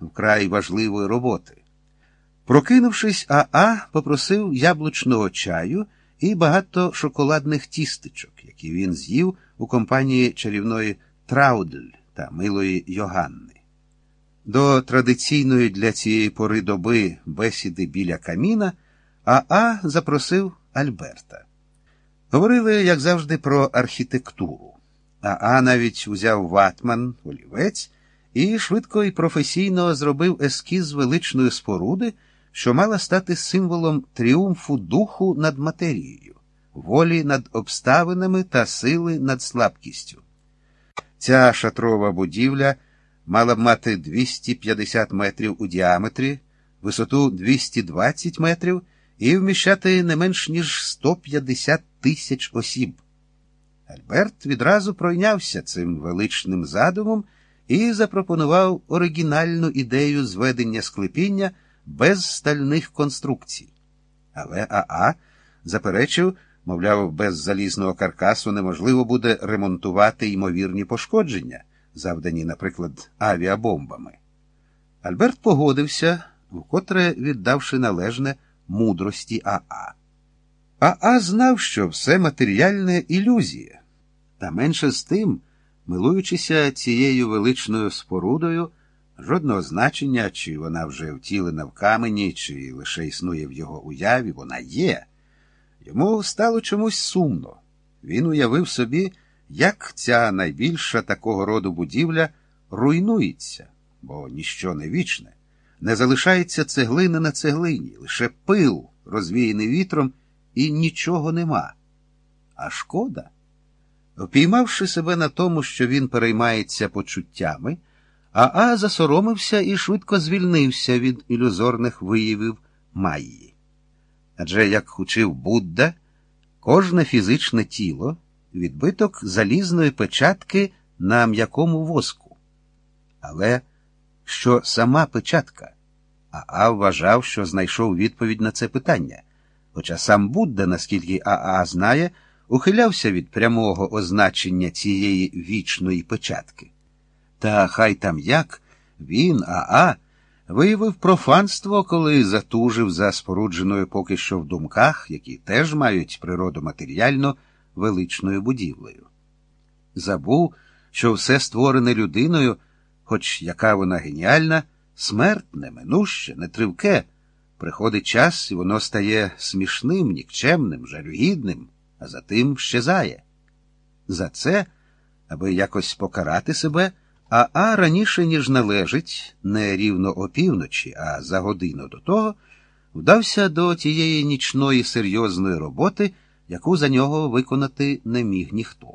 вкрай важливої роботи. Прокинувшись, Аа попросив яблучного чаю і багато шоколадних тістечок, які він з'їв у компанії чарівної Траудель та милої Йоганни. До традиційної для цієї пори доби бесіди біля каміна Аа запросив Альберта. Говорили, як завжди, про архітектуру. Аа навіть узяв ватман, олівець і швидко і професійно зробив ескіз величної споруди, що мала стати символом тріумфу духу над матерією, волі над обставинами та сили над слабкістю. Ця шатрова будівля мала б мати 250 метрів у діаметрі, висоту 220 метрів і вміщати не менш ніж 150 тисяч осіб. Альберт відразу пройнявся цим величним задумом і запропонував оригінальну ідею зведення склепіння без стальних конструкцій. Але Аа заперечив, мовляв, без залізного каркасу неможливо буде ремонтувати ймовірні пошкодження, завдані, наприклад, авіабомбами. Альберт погодився, вкотре віддавши належне мудрості Аа. Аа знав, що все матеріальне ілюзія, та менше з тим, милуючися цією величною спорудою, жодного значення, чи вона вже втілена в камені, чи лише існує в його уяві, вона є. Йому стало чомусь сумно. Він уявив собі, як ця найбільша такого роду будівля руйнується, бо ніщо не вічне, не залишається цеглина на цеглині, лише пил, розвіяний вітром, і нічого нема. А шкода. Впіймавши себе на тому, що він переймається почуттями, Аа засоромився і швидко звільнився від ілюзорних виявів Майї. Адже, як учив Будда, кожне фізичне тіло відбиток залізної печатки на м'якому воску. Але що сама печатка? Аа вважав, що знайшов відповідь на це питання. Хоча сам Будда, наскільки Аа знає, ухилявся від прямого означення цієї вічної печатки. Та хай там як, він, Аа, виявив профанство, коли затужив за спорудженою поки що в думках, які теж мають природу матеріально величною будівлею. Забув, що все створене людиною, хоч яка вона геніальна, смертне, минуще, нетривке, приходить час, і воно стає смішним, нікчемним, жалюгідним, а затим щезає. За це, аби якось покарати себе, А раніше, ніж належить, не рівно опівночі, а за годину до того, вдався до тієї нічної серйозної роботи, яку за нього виконати не міг ніхто.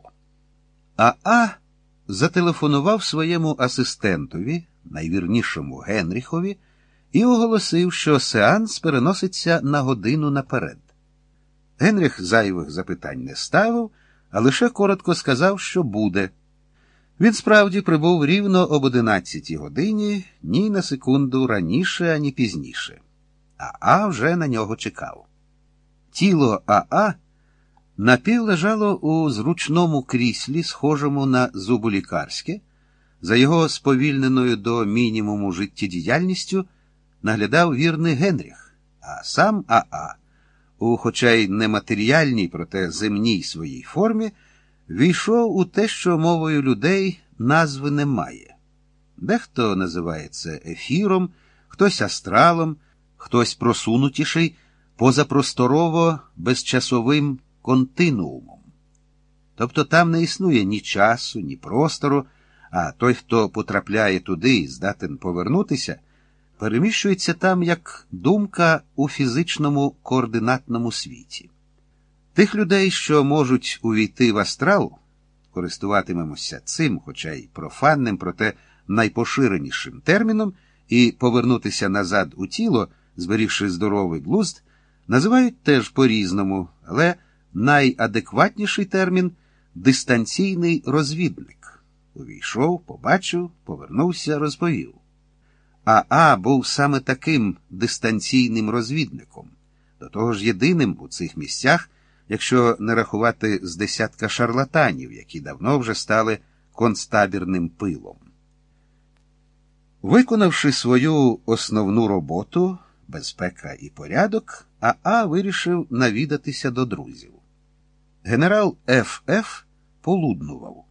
А А зателефонував своєму асистентові, найвірнішому Генріхові, і оголосив, що сеанс переноситься на годину наперед. Генріх зайвих запитань не ставив, а лише коротко сказав, що буде. Він справді прибув рівно об одинадцятій годині, ні на секунду раніше, ані пізніше. А А вже на нього чекав. Тіло Аа напів лежало у зручному кріслі, схожому на зуболікарське, за його сповільненою до мінімуму життєдіяльністю наглядав вірний Генріх, а сам Аа, у хоча й нематеріальній, проте земній своїй формі, війшов у те, що мовою людей назви немає. Дехто називає це ефіром, хтось астралом, хтось просунутіший позапросторово безчасовим континуумом. Тобто там не існує ні часу, ні простору, а той, хто потрапляє туди і здатен повернутися, переміщується там як думка у фізичному координатному світі. Тих людей, що можуть увійти в астрал, користуватимемося цим, хоча й профанним, проте найпоширенішим терміном, і повернутися назад у тіло, зберігши здоровий глузд, називають теж по-різному, але найадекватніший термін дистанційний розвідник. Увійшов, побачив, повернувся, розповів. А А був саме таким дистанційним розвідником, до того ж єдиним у цих місцях, якщо не рахувати з десятка шарлатанів, які давно вже стали концтабірним пилом. Виконавши свою основну роботу, безпека і порядок, Аа вирішив навідатися до друзів. Генерал Ф.Ф. полуднував.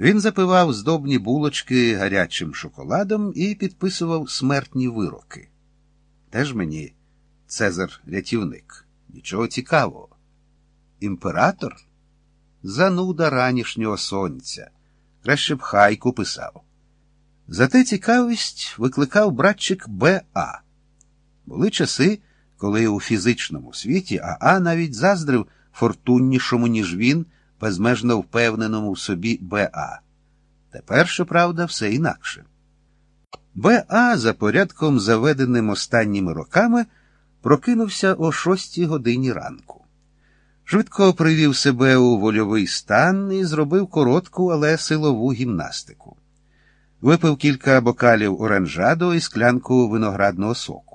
Він запивав здобні булочки гарячим шоколадом і підписував смертні вироки. Теж мені Цезар рятівник. Нічого цікавого. Імператор? Зануда ранішнього сонця. Краще б хайку писав. Зате цікавість викликав братчик Б.А. Були часи, коли у фізичному світі Аа навіть заздрив фортуннішому, ніж він, безмежно впевненому в собі Б.А. Тепер, щоправда, все інакше. Б.А. за порядком, заведеним останніми роками, прокинувся о шостій годині ранку. Швидко привів себе у вольовий стан і зробив коротку, але силову гімнастику. Випив кілька бокалів оранжадо і склянку виноградного соку.